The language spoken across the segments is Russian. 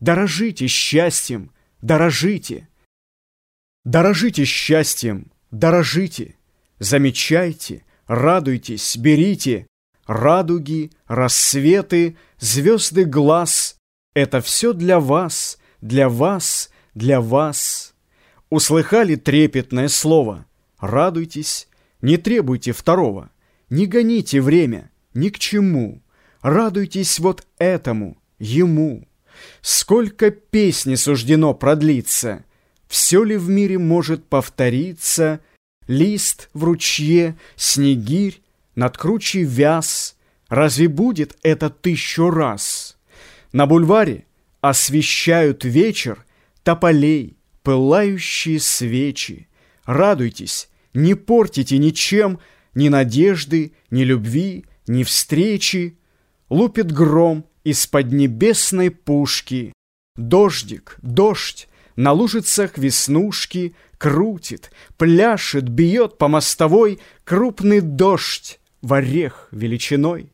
Дорожите счастьем, дорожите. Дорожите счастьем, дорожите. Замечайте, радуйтесь, берите. Радуги, рассветы, звезды глаз — Это все для вас, для вас, для вас. Услыхали трепетное слово? Радуйтесь, не требуйте второго. Не гоните время ни к чему. Радуйтесь вот этому, ему. Сколько песни суждено продлиться, Все ли в мире может повториться? Лист в ручье, снегирь, над кручей вяз. Разве будет это тысячу раз? На бульваре освещают вечер Тополей, пылающие свечи. Радуйтесь, не портите ничем Ни надежды, ни любви, ни встречи. Лупит гром из под небесной пушки. Дождик, дождь, на лужицах веснушки Крутит, пляшет, бьет по мостовой Крупный дождь в орех величиной.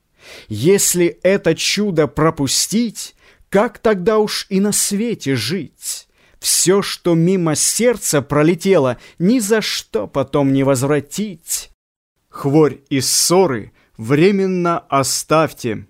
Если это чудо пропустить, Как тогда уж и на свете жить? Все, что мимо сердца пролетело, Ни за что потом не возвратить. Хворь и ссоры временно оставьте,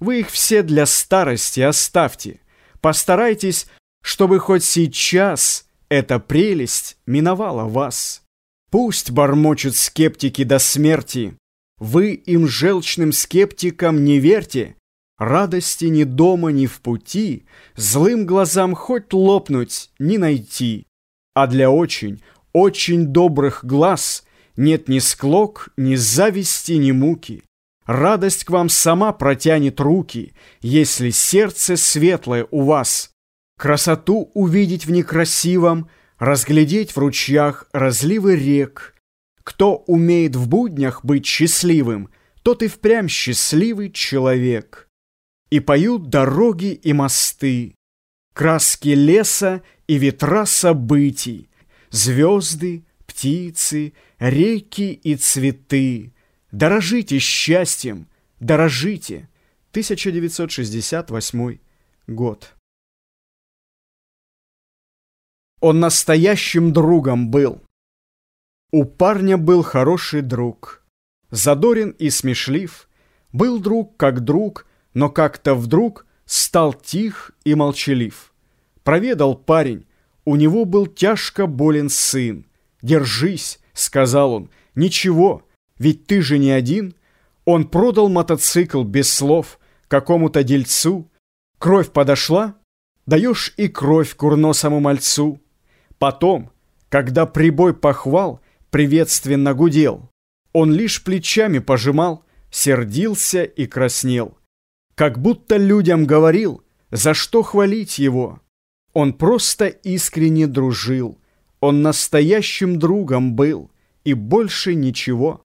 вы их все для старости оставьте. Постарайтесь, чтобы хоть сейчас эта прелесть миновала вас. Пусть бормочут скептики до смерти. Вы им желчным скептикам не верьте. Радости ни дома, ни в пути, Злым глазам хоть лопнуть не найти. А для очень, очень добрых глаз Нет ни склок, ни зависти, ни муки. Радость к вам сама протянет руки, Если сердце светлое у вас. Красоту увидеть в некрасивом, Разглядеть в ручьях разливы рек. Кто умеет в буднях быть счастливым, Тот и впрямь счастливый человек. И поют дороги и мосты, Краски леса и ветра событий, Звезды, птицы, реки и цветы — Дорожите счастьем, дорожите. 1968 год. Он настоящим другом был. У парня был хороший друг. Задорен и смешлив. Был друг как друг, но как-то вдруг стал тих и молчалив. Проведал парень, у него был тяжко болен сын. «Держись», — сказал он, — «ничего, ведь ты же не один. Он продал мотоцикл без слов какому-то дельцу. Кровь подошла, даешь и кровь курносому мальцу. Потом, когда прибой похвал приветственно гудел, он лишь плечами пожимал, сердился и краснел. Как будто людям говорил, за что хвалить его. Он просто искренне дружил, он настоящим другом был, и больше ничего.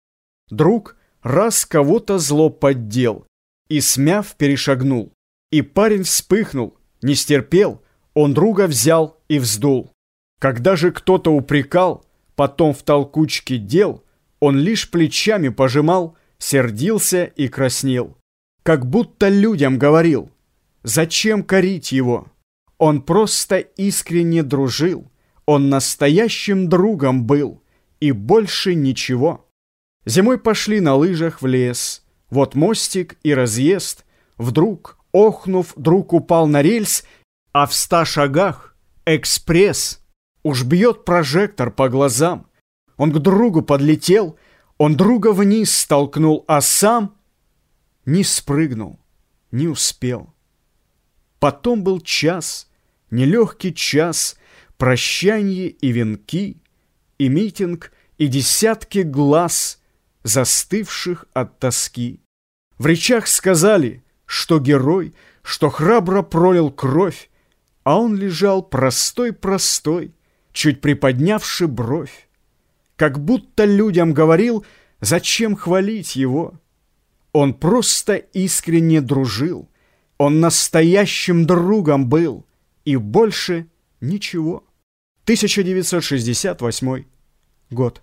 Друг раз кого-то зло поддел и, смяв, перешагнул. И парень вспыхнул, не стерпел, он друга взял и вздул. Когда же кто-то упрекал, потом в толкучке дел, он лишь плечами пожимал, сердился и краснел. Как будто людям говорил, зачем корить его? Он просто искренне дружил, он настоящим другом был, и больше ничего. Зимой пошли на лыжах в лес. Вот мостик и разъезд. Вдруг, охнув, друг упал на рельс, а в ста шагах экспресс. Уж бьет прожектор по глазам. Он к другу подлетел, он друга вниз столкнул, а сам не спрыгнул, не успел. Потом был час, нелегкий час, прощанье и венки, и митинг, и десятки глаз — застывших от тоски. В речах сказали, что герой, что храбро пролил кровь, а он лежал простой-простой, чуть приподнявши бровь. Как будто людям говорил, зачем хвалить его. Он просто искренне дружил, он настоящим другом был, и больше ничего. 1968 год.